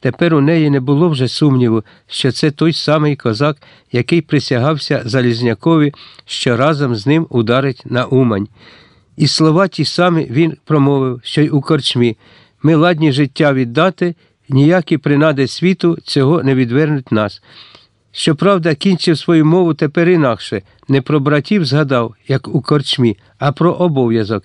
Тепер у неї не було вже сумніву, що це той самий козак, який присягався Залізнякові, що разом з ним ударить на Умань. І слова ті самі він промовив, що й у корчмі ми ладні життя віддати, ніякі принади світу цього не відвернуть нас. Щоправда, кінчив свою мову тепер інакше, не про братів згадав, як у корчмі, а про обов'язок.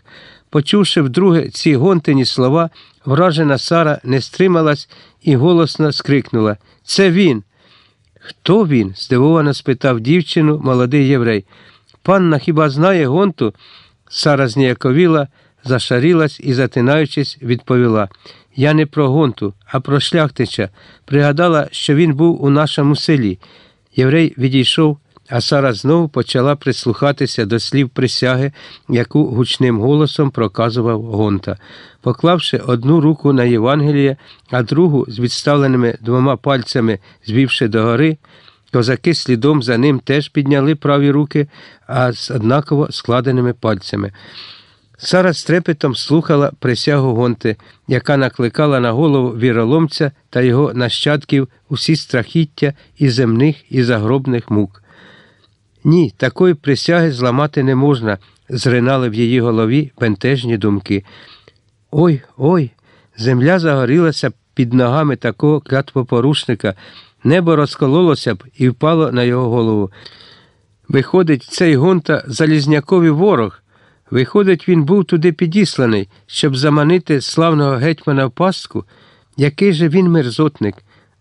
Почувши вдруге ці гонтині слова, вражена Сара не стрималась і голосно скрикнула Це він. Хто він? здивовано спитав дівчину молодий єврей. Панна хіба знає гонту? Сара зніяковіла, зашарілась і, затинаючись, відповіла Я не про гонту, а про шляхтича. Пригадала, що він був у нашому селі. Єврей відійшов, а Сара знову почала прислухатися до слів присяги, яку гучним голосом проказував гонта. Поклавши одну руку на Євангеліє, а другу з відставленими двома пальцями звівши догори, Козаки слідом за ним теж підняли праві руки, а з однаково складеними пальцями. Сара з трепетом слухала присягу гонти, яка накликала на голову віроломця та його нащадків усі страхіття і земних, і загробних мук. Ні, такої присяги зламати не можна, зринали в її голові бентежні думки. Ой, ой, земля загорілася під ногами такого клятвопорушника, небо розкололося б і впало на його голову. Виходить, цей гонта залізняковий ворог. Виходить, він був туди підісланий, щоб заманити славного гетьмана в пастку, який же він мерзотник,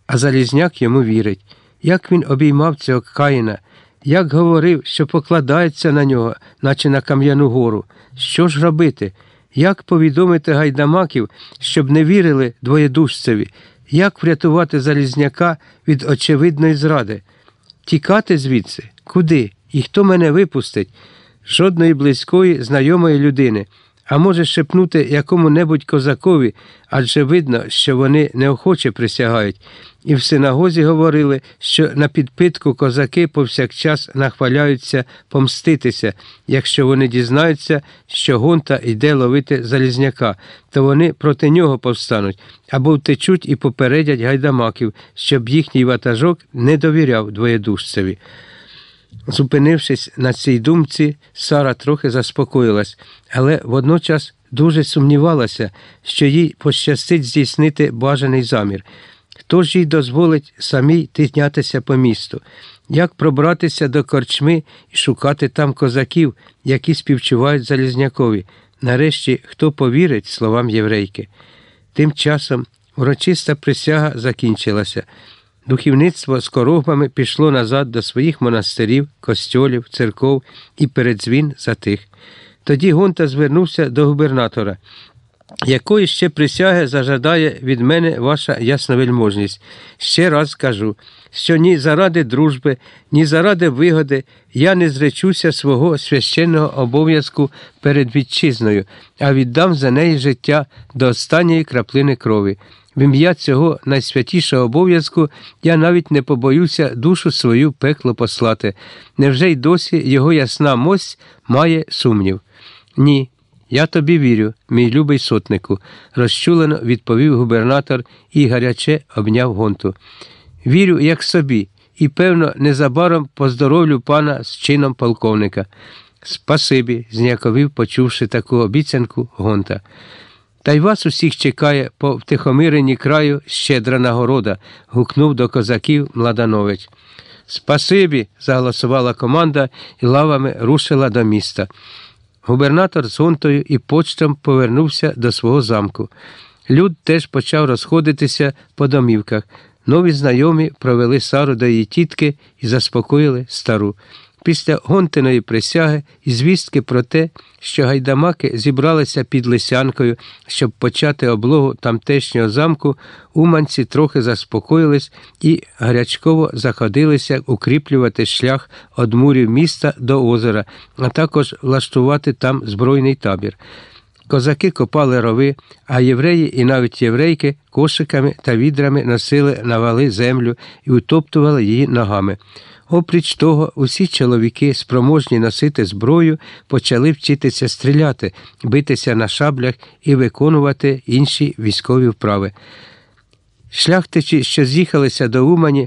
а Залізняк йому вірить. Як він обіймав цього Каїна, як говорив, що покладається на нього, наче на Кам'яну гору. Що ж робити? Як повідомити гайдамаків, щоб не вірили двоєдушцеві, як врятувати Залізняка від очевидної зради? Тікати звідси? Куди? І хто мене випустить? Жодної близької, знайомої людини, а може шепнути якому-небудь козакові, адже видно, що вони неохоче присягають. І в синагозі говорили, що на підпитку козаки повсякчас нахваляються помститися, якщо вони дізнаються, що гонта йде ловити Залізняка, то вони проти нього повстануть або втечуть і попередять гайдамаків, щоб їхній ватажок не довіряв двоєдушцеві. Зупинившись на цій думці, Сара трохи заспокоїлась, але водночас дуже сумнівалася, що їй пощастить здійснити бажаний замір. Хто ж їй дозволить самій тиснятися по місту? Як пробратися до корчми і шукати там козаків, які співчувають Залізнякові? Нарешті хто повірить словам єврейки? Тим часом урочиста присяга закінчилася. Духівництво з коровами пішло назад до своїх монастирів, костьолів, церков і передзвін затих. Тоді Гонта звернувся до губернатора. Якої ще присяги зажадає від мене ваша ясновельможність? Ще раз кажу, що ні заради дружби, ні заради вигоди я не зречуся свого священного обов'язку перед вітчизною, а віддам за неї життя до останньої краплини крові. В ім'я цього найсвятішого обов'язку я навіть не побоюся душу свою пекло послати. Невже й досі його ясна мость має сумнів? Ні. Я тобі вірю, мій любий сотнику, розчулено відповів губернатор і гаряче обняв гонту. Вірю, як собі, і, певно, незабаром поздоровлю пана з чином полковника. Спасибі, зняковів, почувши таку обіцянку гонта. Та й вас усіх чекає по втихомиренні краю щедра нагорода, гукнув до козаків Младанович. Спасибі, заголосувала команда і лавами рушила до міста. Губернатор з гонтою і почтом повернувся до свого замку. Люд теж почав розходитися по домівках. Нові знайомі провели Сару до її тітки і заспокоїли стару. Після гонтиної присяги і звістки про те, що гайдамаки зібралися під Лисянкою, щоб почати облогу тамтешнього замку, уманці трохи заспокоїлись і гарячково заходилися укріплювати шлях од мурів міста до озера, а також влаштувати там збройний табір. Козаки копали рови, а євреї і навіть єврейки кошиками та відрами носили на вали землю і утоптували її ногами. Опріч того, усі чоловіки, спроможні носити зброю, почали вчитися стріляти, битися на шаблях і виконувати інші військові вправи. Шляхтичі, що з'їхалися до Умані,